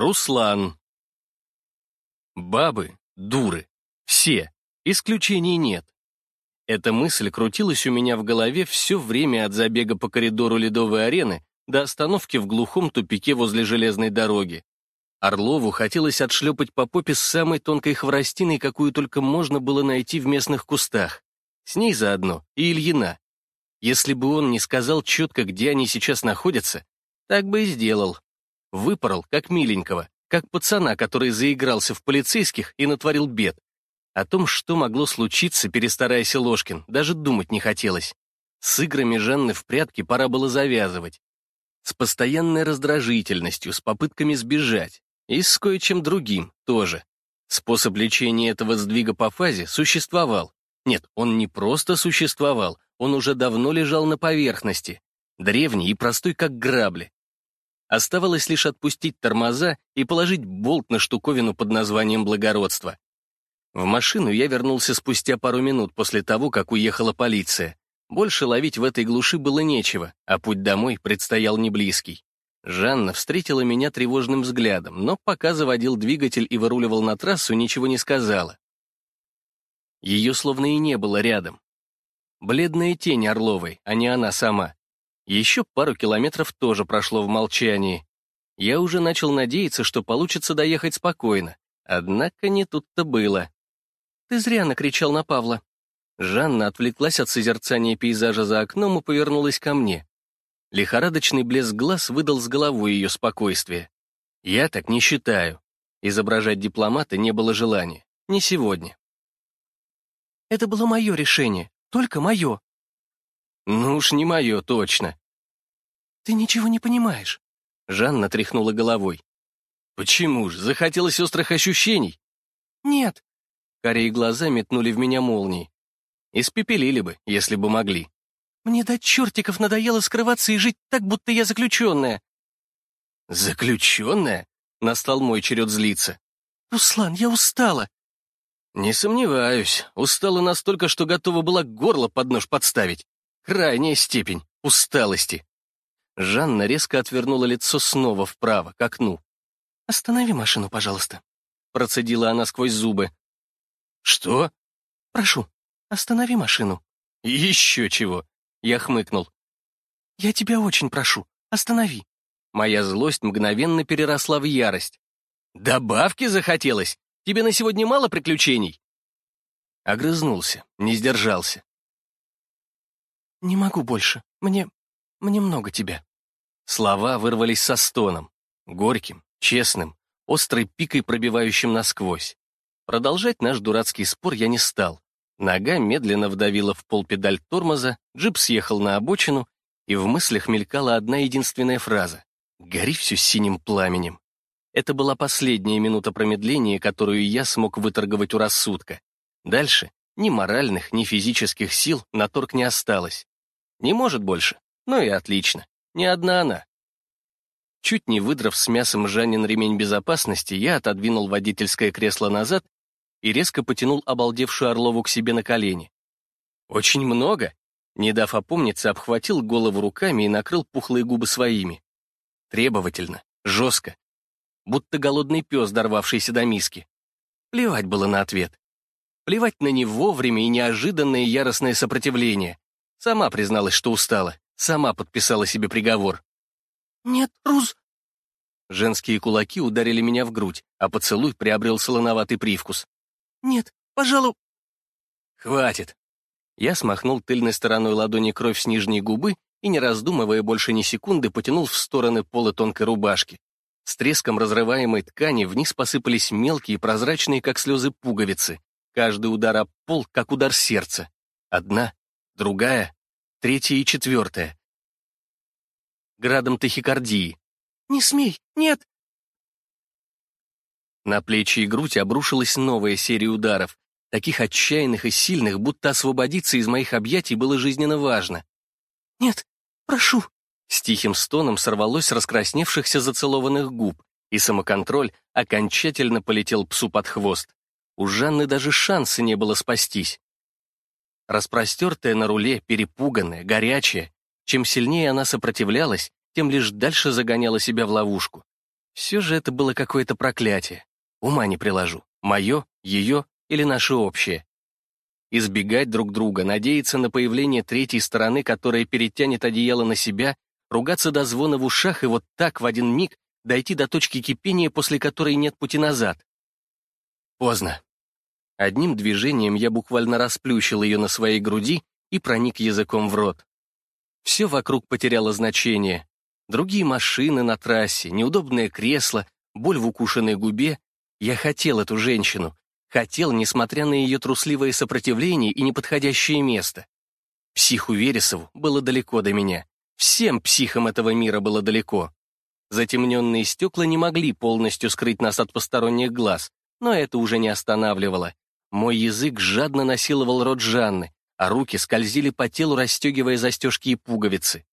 Руслан. Бабы — дуры. Все. Исключений нет. Эта мысль крутилась у меня в голове все время от забега по коридору ледовой арены до остановки в глухом тупике возле железной дороги. Орлову хотелось отшлепать по попе с самой тонкой хворостиной, какую только можно было найти в местных кустах. С ней заодно и Ильина. Если бы он не сказал четко, где они сейчас находятся, так бы и сделал. Выпорол, как миленького, как пацана, который заигрался в полицейских и натворил бед. О том, что могло случиться, перестараясь Ложкин, даже думать не хотелось. С играми Жанны в прятки пора было завязывать. С постоянной раздражительностью, с попытками сбежать. И с кое-чем другим тоже. Способ лечения этого сдвига по фазе существовал. Нет, он не просто существовал, он уже давно лежал на поверхности. Древний и простой, как грабли. Оставалось лишь отпустить тормоза и положить болт на штуковину под названием «благородство». В машину я вернулся спустя пару минут после того, как уехала полиция. Больше ловить в этой глуши было нечего, а путь домой предстоял неблизкий. Жанна встретила меня тревожным взглядом, но пока заводил двигатель и выруливал на трассу, ничего не сказала. Ее словно и не было рядом. Бледная тень Орловой, а не она сама. Еще пару километров тоже прошло в молчании. Я уже начал надеяться, что получится доехать спокойно. Однако не тут-то было. «Ты зря накричал на Павла». Жанна отвлеклась от созерцания пейзажа за окном и повернулась ко мне. Лихорадочный блеск глаз выдал с головой ее спокойствие. Я так не считаю. Изображать дипломата не было желания. Не сегодня. Это было мое решение, только мое. Ну уж не мое, точно. Ты ничего не понимаешь. Жанна тряхнула головой. Почему ж, захотелось острых ощущений? Нет. Корей глаза метнули в меня молнии. Испепелили бы, если бы могли. Мне до чертиков надоело скрываться и жить так, будто я заключенная». «Заключенная?» — настал мой черед злиться. «Руслан, я устала». «Не сомневаюсь. Устала настолько, что готова была горло под нож подставить. Крайняя степень усталости». Жанна резко отвернула лицо снова вправо, к окну. «Останови машину, пожалуйста», — процедила она сквозь зубы. «Что?» «Прошу, останови машину». «Еще чего. Я хмыкнул. «Я тебя очень прошу, останови». Моя злость мгновенно переросла в ярость. «Добавки захотелось? Тебе на сегодня мало приключений?» Огрызнулся, не сдержался. «Не могу больше. Мне... мне много тебя». Слова вырвались со стоном. Горьким, честным, острой пикой, пробивающим насквозь. Продолжать наш дурацкий спор я не стал. Нога медленно вдавила в пол педаль тормоза, джип съехал на обочину, и в мыслях мелькала одна единственная фраза «Гори все синим пламенем». Это была последняя минута промедления, которую я смог выторговать у рассудка. Дальше ни моральных, ни физических сил на торг не осталось. Не может больше. Ну и отлично. Не одна она. Чуть не выдрав с мясом Жанин ремень безопасности, я отодвинул водительское кресло назад и резко потянул обалдевшую Орлову к себе на колени. «Очень много?» Не дав опомниться, обхватил голову руками и накрыл пухлые губы своими. Требовательно, жестко, будто голодный пес, дорвавшийся до миски. Плевать было на ответ. Плевать на не вовремя и неожиданное яростное сопротивление. Сама призналась, что устала, сама подписала себе приговор. «Нет, Рус...» Женские кулаки ударили меня в грудь, а поцелуй приобрел солоноватый привкус. «Нет, пожалуй...» «Хватит!» Я смахнул тыльной стороной ладони кровь с нижней губы и, не раздумывая больше ни секунды, потянул в стороны пола тонкой рубашки. С треском разрываемой ткани вниз посыпались мелкие, прозрачные, как слезы, пуговицы. Каждый удар об пол, как удар сердца. Одна, другая, третья и четвертая. Градом тахикардии. «Не смей! Нет! На плечи и грудь обрушилась новая серия ударов, таких отчаянных и сильных, будто освободиться из моих объятий было жизненно важно. «Нет, прошу!» С тихим стоном сорвалось с раскрасневшихся зацелованных губ, и самоконтроль окончательно полетел псу под хвост. У Жанны даже шанса не было спастись. Распростертая на руле, перепуганная, горячая, чем сильнее она сопротивлялась, тем лишь дальше загоняла себя в ловушку. Все же это было какое-то проклятие. Ума не приложу. Мое, ее или наше общее. Избегать друг друга, надеяться на появление третьей стороны, которая перетянет одеяло на себя, ругаться до звона в ушах и вот так в один миг дойти до точки кипения, после которой нет пути назад. Поздно. Одним движением я буквально расплющил ее на своей груди и проник языком в рот. Все вокруг потеряло значение. Другие машины на трассе, неудобное кресло, боль в укушенной губе. Я хотел эту женщину. Хотел, несмотря на ее трусливое сопротивление и неподходящее место. Психу Вересову было далеко до меня. Всем психам этого мира было далеко. Затемненные стекла не могли полностью скрыть нас от посторонних глаз, но это уже не останавливало. Мой язык жадно насиловал рот Жанны, а руки скользили по телу, расстегивая застежки и пуговицы.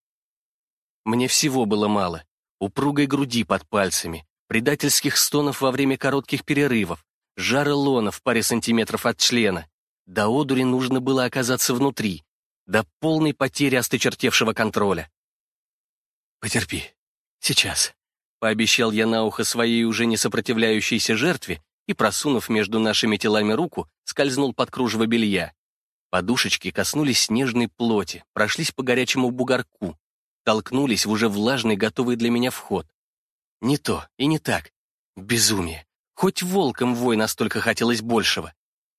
Мне всего было мало. Упругой груди под пальцами, предательских стонов во время коротких перерывов, жара лона в паре сантиметров от члена. До одури нужно было оказаться внутри, до полной потери осточертевшего контроля. «Потерпи. Сейчас», — пообещал я на ухо своей уже не сопротивляющейся жертве и, просунув между нашими телами руку, скользнул под кружево белья. Подушечки коснулись снежной плоти, прошлись по горячему бугорку, толкнулись в уже влажный, готовый для меня вход. Не то и не так. Безумие. Хоть волком вой настолько хотелось большего.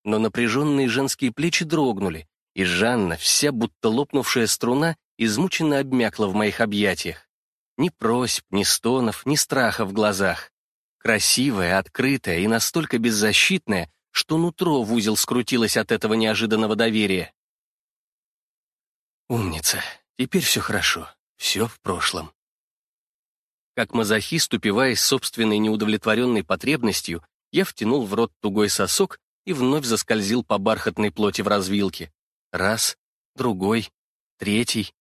Но напряженные женские плечи дрогнули, и Жанна, вся будто лопнувшая струна, измученно обмякла в моих объятиях. Ни просьб, ни стонов, ни страха в глазах. Красивая, открытая и настолько беззащитная, что нутро в узел скрутилось от этого неожиданного доверия. Умница. Теперь все хорошо. Все в прошлом. Как мазохист, упиваясь собственной неудовлетворенной потребностью, я втянул в рот тугой сосок и вновь заскользил по бархатной плоти в развилке. Раз, другой, третий.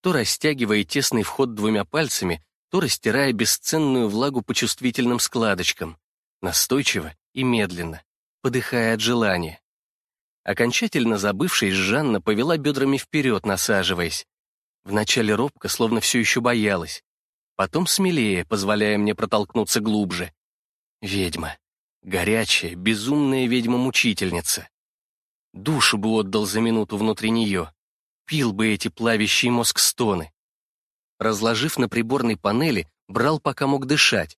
То растягивая тесный вход двумя пальцами, то растирая бесценную влагу по чувствительным складочкам. Настойчиво и медленно, подыхая от желания. Окончательно забывшись, Жанна повела бедрами вперед, насаживаясь. Вначале робко, словно все еще боялась. Потом смелее, позволяя мне протолкнуться глубже. Ведьма. Горячая, безумная ведьма-мучительница. Душу бы отдал за минуту внутри нее. Пил бы эти плавящие мозг стоны. Разложив на приборной панели, брал, пока мог дышать,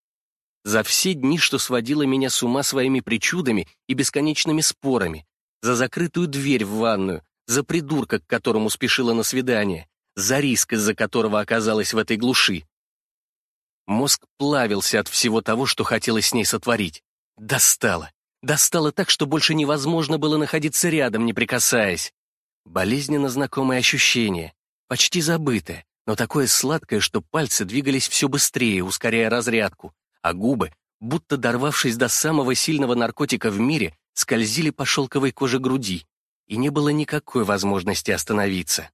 за все дни, что сводило меня с ума своими причудами и бесконечными спорами, за закрытую дверь в ванную, за придурка, к которому спешила на свидание, за риск, из-за которого оказалась в этой глуши. Мозг плавился от всего того, что хотелось с ней сотворить. Достало. Достало так, что больше невозможно было находиться рядом, не прикасаясь. Болезненно знакомое ощущение, почти забытое, но такое сладкое, что пальцы двигались все быстрее, ускоряя разрядку, а губы, будто дорвавшись до самого сильного наркотика в мире, скользили по шелковой коже груди, и не было никакой возможности остановиться.